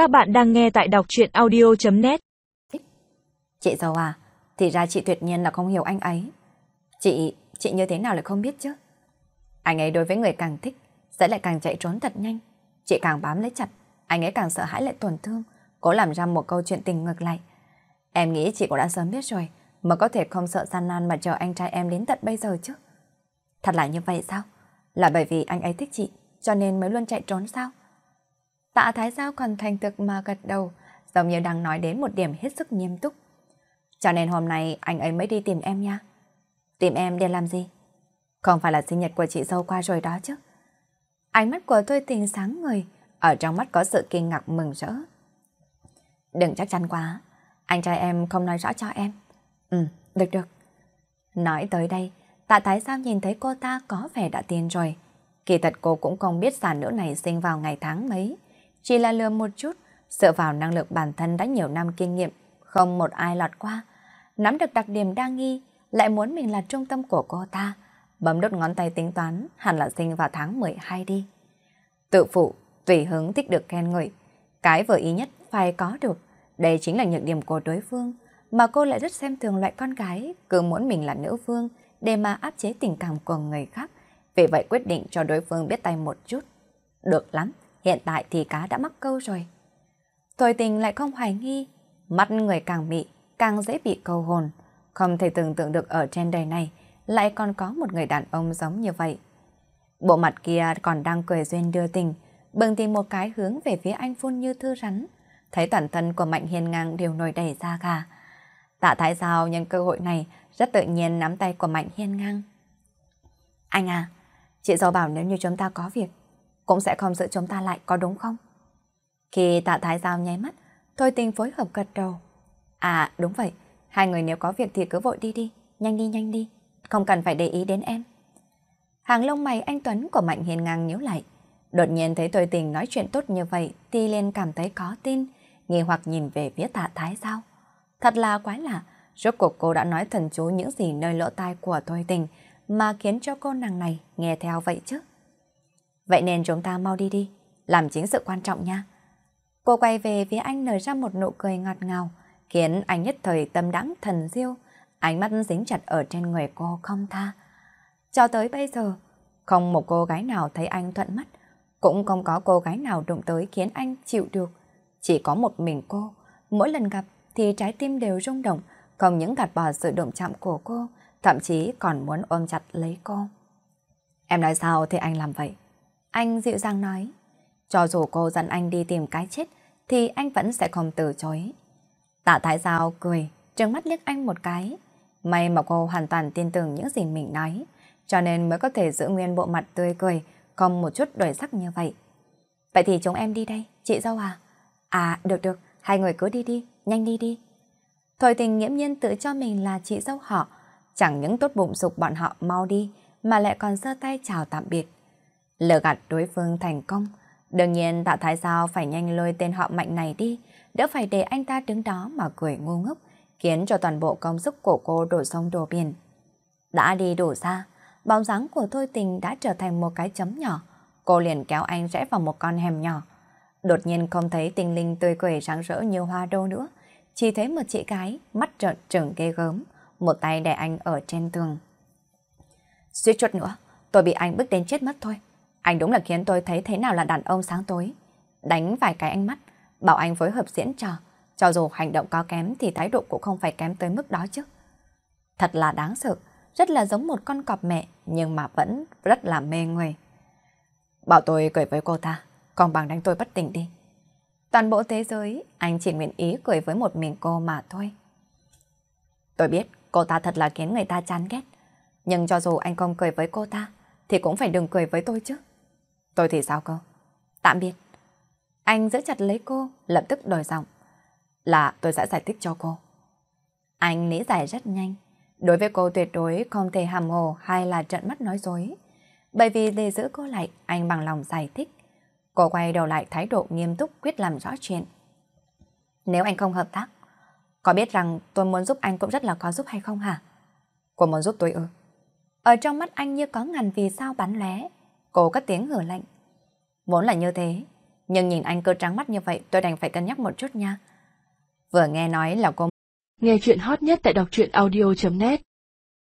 Các bạn đang nghe tại đọc chuyện audio.net Chị giàu à, thì ra chị tuyệt nhiên là không hiểu anh ấy. Chị, chị như thế nào lại không biết chứ? Anh ấy đối với người càng thích, sẽ lại càng chạy trốn thật nhanh. Chị càng bám lấy chặt, anh ấy càng sợ hãi lại tổn thương, cố làm ra một câu chuyện tình ngược lại. Em nghĩ chị cũng đã sớm biết rồi, mà có thể không sợ gian nan mà chờ anh trai em đến tận bây giờ chứ. Thật là như vậy sao? Là bởi vì anh ấy thích chị, cho nên mới luôn chạy trốn sao? Tạ Thái Giao còn thành thực mà gật đầu, giống như đang nói đến một điểm hết sức nghiêm túc. Cho nên hôm nay anh ấy mới đi tìm em nha. Tìm em để làm gì? Không phải là sinh nhật của chị dâu qua rồi đó chứ. Ánh mắt của tôi tình sáng người, ở trong mắt có sự kinh ngạc mừng rỡ. Đừng chắc chắn quá, anh trai em không nói rõ cho em. Ừ, được được. Nói tới đây, tạ thái sao nhìn thấy cô ta có vẻ đã tiền rồi. Kỳ thật cô cũng không biết sản nữ này sinh vào ngày tháng mấy. Chỉ là lừa một chút, dựa vào năng lực bản thân đã nhiều năm kinh nghiệm, không một ai lọt qua. Nắm được đặc điểm đa nghi, lại muốn mình là trung tâm của cô ta. Bấm đốt ngón tay tính toán, hẳn là sinh vào tháng 12 đi. Tự phụ, tùy hứng thích được khen ngợi. Cái vừa ý nhất phải có được. Đây chính là nhược điểm của đối phương, mà cô lại rất xem thường loại con gái, cứ muốn mình là nữ phương để mà áp chế tình cảm của người khác. Vì vậy quyết định cho đối phương biết tay một chút. Được lắm, hiện tại thì cá đã mắc câu rồi. Thôi tình lại không hoài nghi, mắt người càng mị, càng dễ bị câu hồn. Không thể tưởng tượng được ở trên đời này lại còn có một người đàn ông giống như vậy. Bộ mặt kia còn đang cười duyên đưa tình, bừng tìm một cái hướng về phía anh phun như thư rắn. Thấy toàn thân của Mạnh Hiên ngang đều nổi đầy da gà. Tạ Thái Giao nhân cơ hội này rất tự nhiên nắm tay của Mạnh Hiên ngang. Anh à, chị dâu bảo nếu như chúng ta có việc, cũng sẽ không giữ chúng ta lại có đúng không? Khi tạ thái giao nháy mắt, thôi tình phối hợp gật đầu. À đúng vậy, hai người nếu có việc thì cứ vội đi đi, nhanh đi nhanh đi, không cần phải để ý đến em. Hàng lông mày anh Tuấn của Mạnh Hiền ngang nhíu lại. Đột nhiên thấy thôi tình nói chuyện tốt như vậy thì liền cảm thấy có tin, nghi hoặc nhìn về phía tạ thái giao. Thật là quái lạ, rốt cuộc cô đã nói thần chú những gì nơi lỗ tai của thôi tình mà khiến cho cô nàng này nghe theo vậy chứ. Vậy nên chúng ta mau đi đi, làm chính sự quan trọng nha. Cô quay về phía anh nở ra một nụ cười ngọt ngào, khiến anh nhất thời tâm đắng thần diêu, ánh mắt dính chặt ở trên người cô không tha. Cho tới bây giờ, không một cô gái nào thấy anh thuận mắt, cũng không có cô gái nào đụng tới khiến anh chịu được. Chỉ có một mình cô, mỗi lần gặp thì trái tim đều rung động, không những gạt bỏ sự động chạm của cô, thậm chí còn muốn ôm chặt lấy cô. Em nói sao thì anh làm vậy? Anh dịu dàng nói, cho dù cô dẫn anh đi tìm cái chết, thì anh vẫn sẽ không từ chối. Tạ Thái Giao cười, trừng mắt liếc anh một cái. May mà cô hoàn toàn tin tưởng những gì mình nói, cho nên mới có thể giữ nguyên bộ mặt tươi cười, không một chút đổi sắc như vậy. Vậy thì chúng em đi đây, chị dâu à? À, được được, hai người cứ đi đi, nhanh đi đi. Thôi tình nghiễm nhiên tự cho mình là chị dâu họ, chẳng những tốt bụng dục bọn họ mau đi, mà lại còn giơ tay chào tạm biệt. Lừa gạt đối phương thành công, đương nhiên tạ thái sao phải nhanh lôi tên họ mạnh này đi, đỡ phải để anh ta đứng đó mà cười ngu ngốc, khiến cho toàn bộ công sức của cô đổ sông đổ biển. Đã đi đổ xa, bóng dáng của Thôi Tình đã trở thành một cái chấm nhỏ, cô liền kéo anh rẽ vào một con hẻm nhỏ. Đột nhiên không thấy tinh linh tươi cười sáng rỡ như hoa đô nữa, chỉ thấy một chị gái mắt trợn trừng ghê gớm, một tay đè anh ở trên tường. Suýt chút nữa, tôi bị anh bức đến chết mất thôi. Anh đúng là khiến tôi thấy thế nào là đàn ông sáng tối. Đánh vài cái ánh mắt, bảo anh phối hợp diễn trò. Cho dù hành động có kém thì thái độ cũng không phải kém tới mức đó chứ. Thật là đáng sợ, rất là giống một con cọp mẹ nhưng mà vẫn rất là mê người. Bảo tôi cười với cô ta, còn bằng đánh tôi bất tỉnh đi. Toàn bộ thế giới, anh chỉ nguyện ý cười với một mình cô mà thôi. Tôi biết cô ta thật là khiến người ta chán ghét. Nhưng cho dù anh không cười với cô ta, thì cũng phải đừng cười với tôi chứ. Tôi thì sao cơ? Tạm biệt. Anh giữ chặt lấy cô, lập tức đổi giọng. Là tôi sẽ giải thích cho cô. Anh lý giải rất nhanh. Đối với cô tuyệt đối không thể hàm hồ hay là trận mắt nói dối. Bởi vì để giữ cô lại, anh bằng lòng giải thích. Cô quay đầu lại thái độ nghiêm túc quyết làm rõ chuyện. Nếu anh không hợp tác, có biết rằng tôi muốn giúp anh cũng rất là có giúp hay không hả? Cô muốn giúp tôi ư? Ở trong mắt anh như có ngàn vì sao bắn lé. Cô cất tiếng hử lạnh. Vốn là như thế, Nhưng nhìn anh cơ trắng mắt như vậy tôi đành phải cân nhắc một chút nha. Vừa nghe nói là cô Nghe chuyện hot nhất tại đọc truyện audio.net